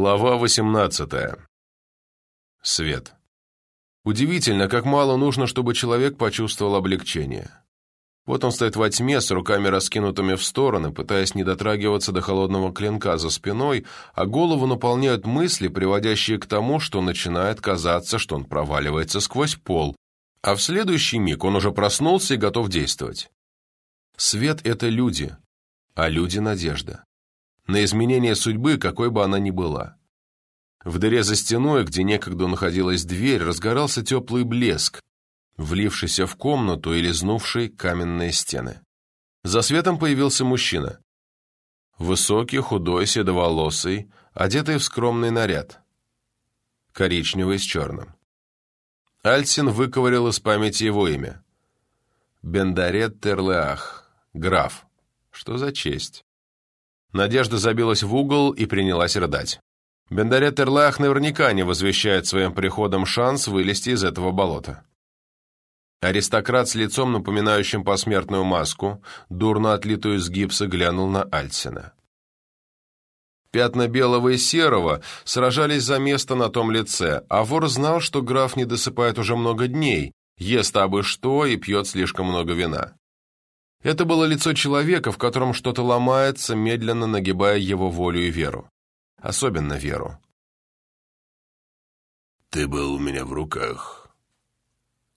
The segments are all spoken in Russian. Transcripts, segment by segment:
Глава 18. Свет. Удивительно, как мало нужно, чтобы человек почувствовал облегчение. Вот он стоит во тьме с руками раскинутыми в стороны, пытаясь не дотрагиваться до холодного клинка за спиной, а голову наполняют мысли, приводящие к тому, что начинает казаться, что он проваливается сквозь пол, а в следующий миг он уже проснулся и готов действовать. Свет — это люди, а люди — надежда на изменение судьбы, какой бы она ни была. В дыре за стеной, где некогда находилась дверь, разгорался теплый блеск, влившийся в комнату и лизнувший каменные стены. За светом появился мужчина. Высокий, худой, седоволосый, одетый в скромный наряд. Коричневый с черным. Альсин выковырял из памяти его имя. Бендарет Терлеах, граф. Что за честь? Надежда забилась в угол и принялась рыдать. Бендарет Эрлах наверняка не возвещает своим приходом шанс вылезти из этого болота. Аристократ с лицом, напоминающим посмертную маску, дурно отлитую из гипса, глянул на Альсина. Пятна белого и серого сражались за место на том лице, а вор знал, что граф не досыпает уже много дней, ест абы что и пьет слишком много вина. Это было лицо человека, в котором что-то ломается, медленно нагибая его волю и веру. Особенно веру. «Ты был у меня в руках».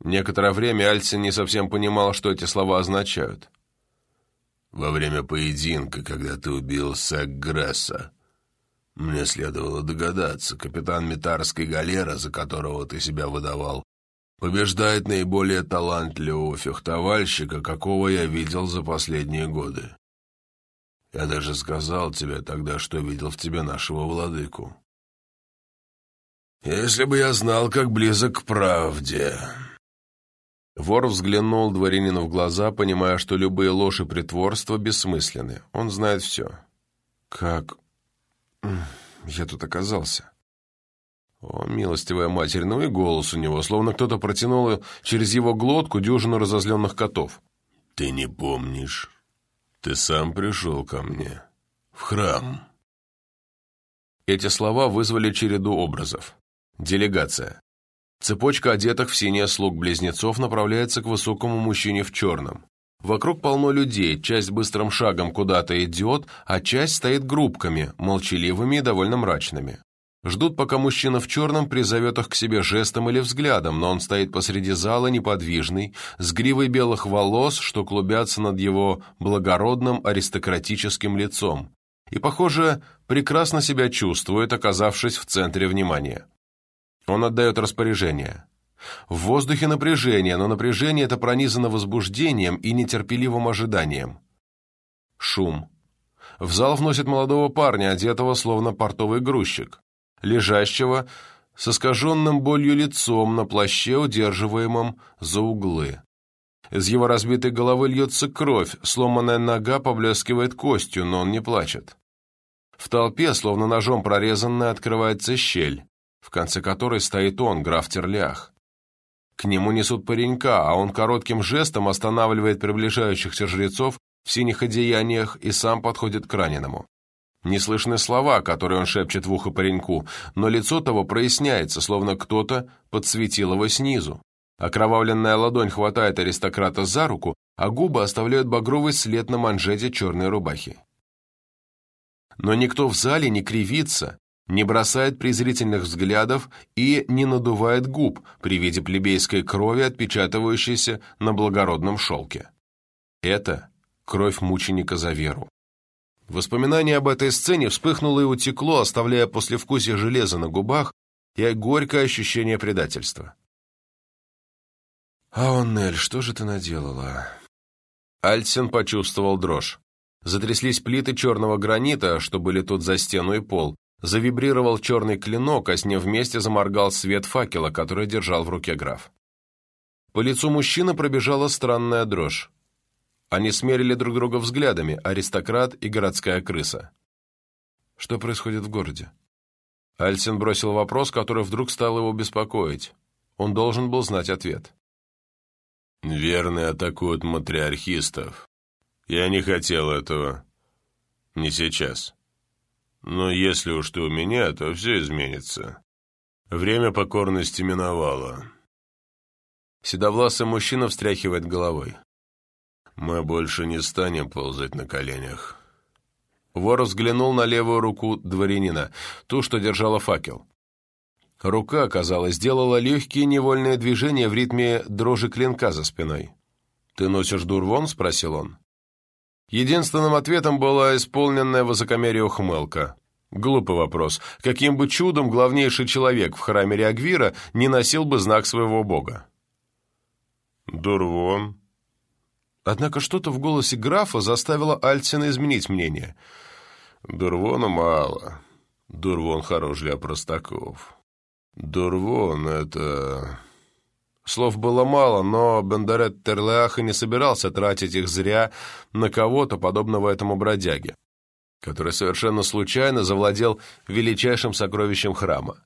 Некоторое время Альцин не совсем понимал, что эти слова означают. «Во время поединка, когда ты убил Саггресса, мне следовало догадаться, капитан Митарской галеры, за которого ты себя выдавал, побеждает наиболее талантливого фехтовальщика, какого я видел за последние годы. Я даже сказал тебе тогда, что видел в тебе нашего владыку. Если бы я знал, как близок к правде...» Вор взглянул дворянину в глаза, понимая, что любые ложь и притворства бессмысленны. Он знает все. «Как я тут оказался?» О, милостивая матерь, ну и голос у него, словно кто-то протянул через его глотку дюжину разозленных котов. «Ты не помнишь? Ты сам пришел ко мне. В храм». Эти слова вызвали череду образов. Делегация. Цепочка одетых в синее слуг-близнецов направляется к высокому мужчине в черном. Вокруг полно людей, часть быстрым шагом куда-то идет, а часть стоит группками, молчаливыми и довольно мрачными. Ждут, пока мужчина в черном призовет их к себе жестом или взглядом, но он стоит посреди зала неподвижный, с гривой белых волос, что клубятся над его благородным аристократическим лицом, и, похоже, прекрасно себя чувствует, оказавшись в центре внимания. Он отдает распоряжение. В воздухе напряжение, но напряжение это пронизано возбуждением и нетерпеливым ожиданием. Шум. В зал вносит молодого парня, одетого словно портовый грузчик лежащего с искаженным болью лицом на плаще, удерживаемом за углы. Из его разбитой головы льется кровь, сломанная нога поблескивает костью, но он не плачет. В толпе, словно ножом прорезанная, открывается щель, в конце которой стоит он, граф Терлях. К нему несут паренька, а он коротким жестом останавливает приближающихся жрецов в синих одеяниях и сам подходит к раненому. Не слышны слова, которые он шепчет в ухо пареньку, но лицо того проясняется, словно кто-то подсветил его снизу. Окровавленная ладонь хватает аристократа за руку, а губы оставляют багровый след на манжете черной рубахи. Но никто в зале не кривится, не бросает презрительных взглядов и не надувает губ при виде плебейской крови, отпечатывающейся на благородном шелке. Это кровь мученика за веру. Воспоминание об этой сцене вспыхнуло и утекло, оставляя послевкусие железа на губах и горькое ощущение предательства. «Аоннель, что же ты наделала?» Альсен почувствовал дрожь. Затряслись плиты черного гранита, что были тут за стену и пол. Завибрировал черный клинок, а с ним вместе заморгал свет факела, который держал в руке граф. По лицу мужчины пробежала странная дрожь. Они смерили друг друга взглядами, аристократ и городская крыса. Что происходит в городе? Альсин бросил вопрос, который вдруг стал его беспокоить. Он должен был знать ответ. «Верные атакуют матриархистов. Я не хотел этого. Не сейчас». Но если уж ты у меня, то все изменится. Время покорности миновало. Седовласый мужчина встряхивает головой. Мы больше не станем ползать на коленях. Вор взглянул на левую руку дворянина, ту, что держала факел. Рука, казалось, сделала легкие невольные движения в ритме дрожи клинка за спиной. «Ты носишь дурвон?» — спросил он. Единственным ответом была исполненная высокомерие ухмылка. Глупый вопрос. Каким бы чудом главнейший человек в храме Реагвира не носил бы знак своего бога? «Дурвон?» Однако что-то в голосе графа заставило Альцина изменить мнение. «Дурвона мало. Дурвон хорош для простаков. Дурвон — это...» Слов было мало, но Бендарет Терлеаха не собирался тратить их зря на кого-то, подобного этому бродяге, который совершенно случайно завладел величайшим сокровищем храма.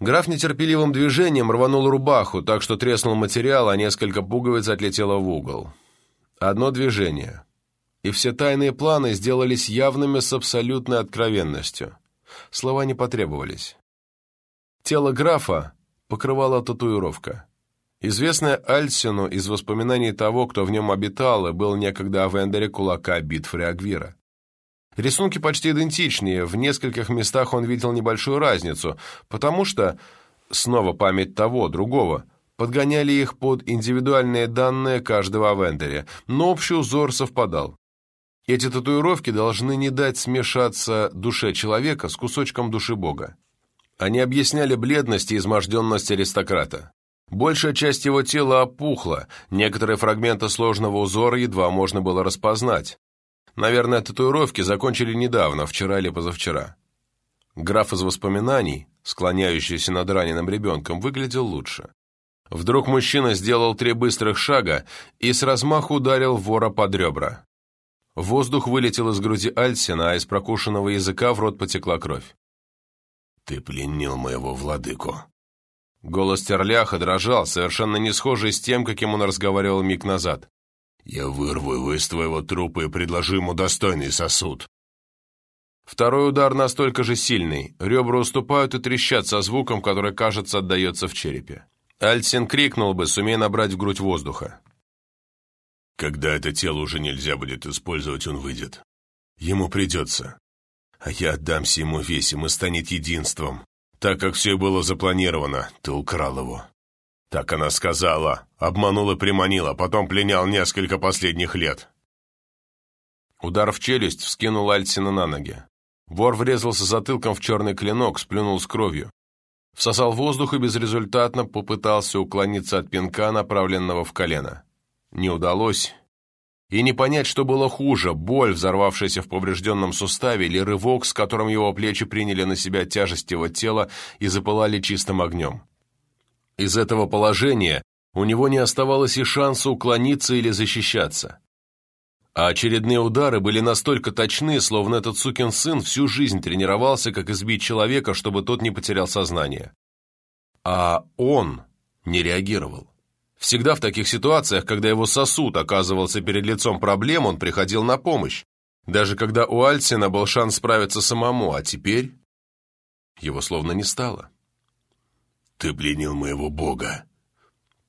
Граф нетерпеливым движением рванул рубаху, так что треснул материал, а несколько пуговиц отлетело в угол. Одно движение. И все тайные планы сделались явными с абсолютной откровенностью. Слова не потребовались. Тело графа покрывала татуировка. Известная Альсину из воспоминаний того, кто в нем обитал и был некогда в Эндере кулака битв Реагвира. Рисунки почти идентичные, в нескольких местах он видел небольшую разницу, потому что, снова память того, другого, подгоняли их под индивидуальные данные каждого в Эндере, но общий узор совпадал. Эти татуировки должны не дать смешаться душе человека с кусочком души Бога. Они объясняли бледность и изможденность аристократа. Большая часть его тела опухла, некоторые фрагменты сложного узора едва можно было распознать. Наверное, татуировки закончили недавно, вчера или позавчера. Граф из воспоминаний, склоняющийся над раненым ребенком, выглядел лучше. Вдруг мужчина сделал три быстрых шага и с размаху ударил вора под ребра. Воздух вылетел из груди Альсина, а из прокушенного языка в рот потекла кровь. «Ты пленил моего владыку». Голос Терляха дрожал, совершенно не схожий с тем, каким он разговаривал миг назад. Я вырву его из твоего трупа и предложу ему достойный сосуд. Второй удар настолько же сильный. Ребра уступают и трещат со звуком, который, кажется, отдается в черепе. Альсин крикнул бы, сумея набрать в грудь воздуха. Когда это тело уже нельзя будет использовать, он выйдет. Ему придется. А я отдамся ему весь, и мы станет единством. Так как все было запланировано, ты украл его. Так она сказала. Обманула, приманила, потом пленял несколько последних лет. Удар в челюсть вскинул Альсина на ноги. Вор врезался затылком в черный клинок, сплюнул с кровью. Всосал воздух и безрезультатно попытался уклониться от пинка, направленного в колено. Не удалось. И не понять, что было хуже, боль, взорвавшаяся в поврежденном суставе, или рывок, с которым его плечи приняли на себя тяжесть его тела и запылали чистым огнем. Из этого положения у него не оставалось и шанса уклониться или защищаться. А очередные удары были настолько точны, словно этот сукин сын всю жизнь тренировался, как избить человека, чтобы тот не потерял сознание. А он не реагировал. Всегда в таких ситуациях, когда его сосуд оказывался перед лицом проблем, он приходил на помощь. Даже когда у Альсина был шанс справиться самому, а теперь его словно не стало. «Ты пленил моего бога!»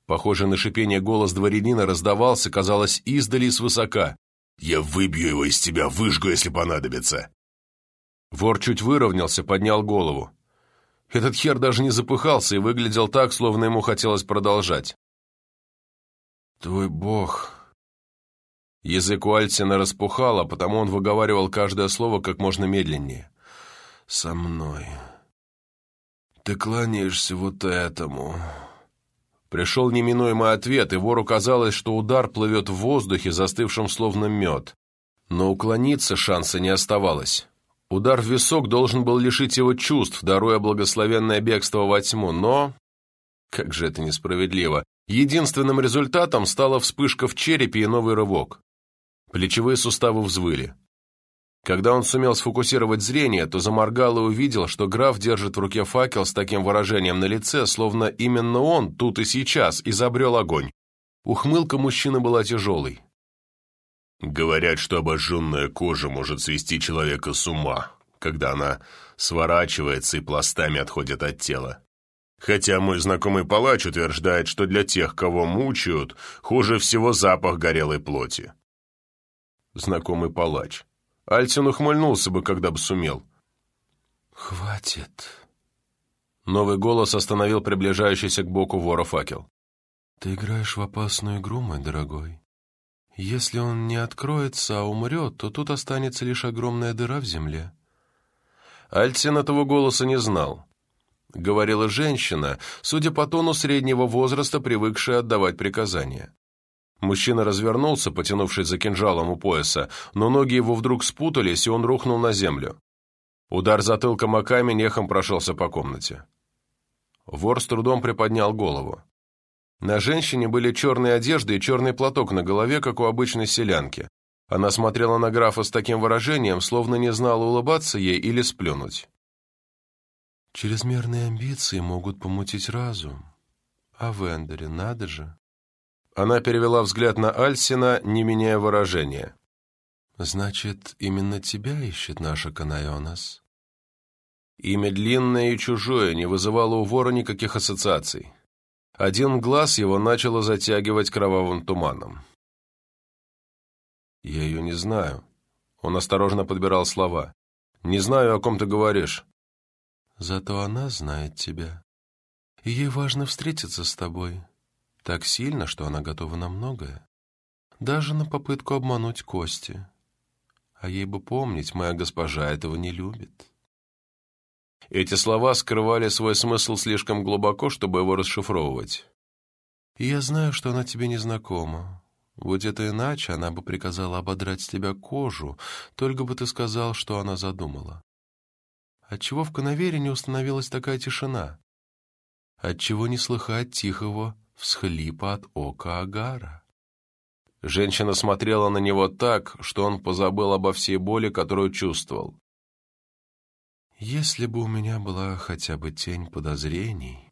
Похоже на шипение голос дворянина раздавался, казалось, издали и свысока. «Я выбью его из тебя, выжгу, если понадобится!» Вор чуть выровнялся, поднял голову. Этот хер даже не запыхался и выглядел так, словно ему хотелось продолжать. «Твой бог...» Язык у Альтина распухал, а потому он выговаривал каждое слово как можно медленнее. «Со мной...» «Ты кланяешься вот этому». Пришел неминуемый ответ, и вору казалось, что удар плывет в воздухе, застывшем словно мед. Но уклониться шанса не оставалось. Удар в висок должен был лишить его чувств, даруя благословенное бегство во тьму, но... Как же это несправедливо. Единственным результатом стала вспышка в черепе и новый рывок. Плечевые суставы взвыли. Когда он сумел сфокусировать зрение, то заморгал и увидел, что граф держит в руке факел с таким выражением на лице, словно именно он тут и сейчас изобрел огонь. Ухмылка мужчины была тяжелой. «Говорят, что обожженная кожа может свести человека с ума. когда она сворачивается и пластами отходит от тела. Хотя мой знакомый палач утверждает, что для тех, кого мучают, хуже всего запах горелой плоти. Знакомый палач. Альтин ухмыльнулся бы, когда бы сумел. «Хватит!» Новый голос остановил приближающийся к боку вора факел. «Ты играешь в опасную игру, мой дорогой. Если он не откроется, а умрет, то тут останется лишь огромная дыра в земле». Альтин этого голоса не знал. Говорила женщина, судя по тону среднего возраста, привыкшая отдавать приказания. Мужчина развернулся, потянувшись за кинжалом у пояса, но ноги его вдруг спутались, и он рухнул на землю. Удар затылком о камень эхом прошелся по комнате. Вор с трудом приподнял голову. На женщине были черные одежды и черный платок на голове, как у обычной селянки. Она смотрела на графа с таким выражением, словно не знала, улыбаться ей или сплюнуть. «Чрезмерные амбиции могут помутить разум. А в Эндере надо же!» Она перевела взгляд на Альсина, не меняя выражения. «Значит, именно тебя ищет наша Канайонас?» Имя длинное и чужое не вызывало у вора никаких ассоциаций. Один глаз его начало затягивать кровавым туманом. «Я ее не знаю». Он осторожно подбирал слова. «Не знаю, о ком ты говоришь». «Зато она знает тебя. И ей важно встретиться с тобой. Так сильно, что она готова на многое. Даже на попытку обмануть Кости. А ей бы помнить, моя госпожа этого не любит». Эти слова скрывали свой смысл слишком глубоко, чтобы его расшифровывать. «И я знаю, что она тебе не знакома. Будь это иначе, она бы приказала ободрать с тебя кожу, только бы ты сказал, что она задумала. Отчего в Коновере не установилась такая тишина? Отчего не слыхать тихого всхлипа от ока Агара?» Женщина смотрела на него так, что он позабыл обо всей боли, которую чувствовал. Если бы у меня была хотя бы тень подозрений,